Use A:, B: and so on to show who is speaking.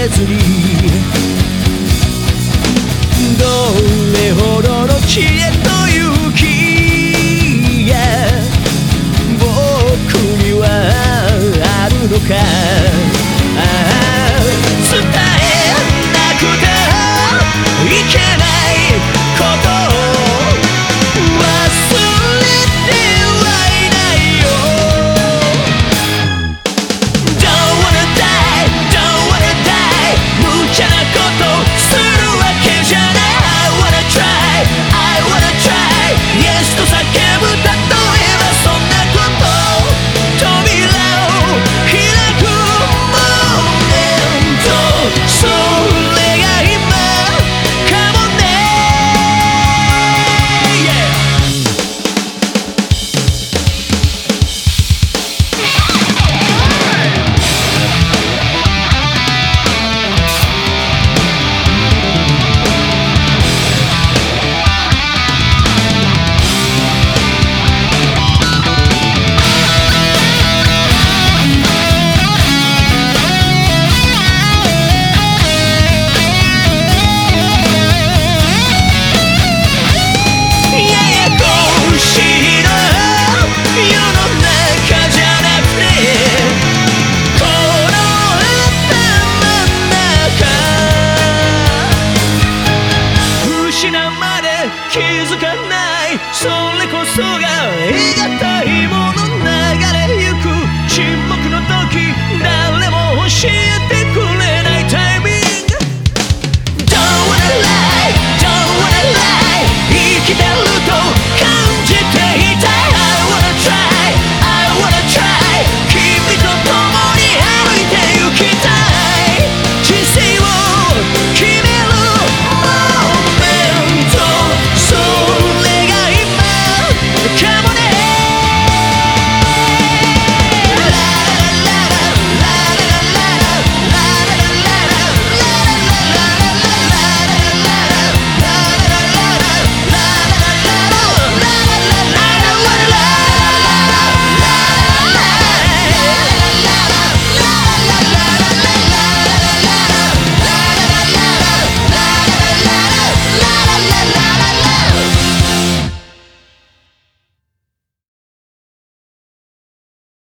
A: れずにどれほどの知恵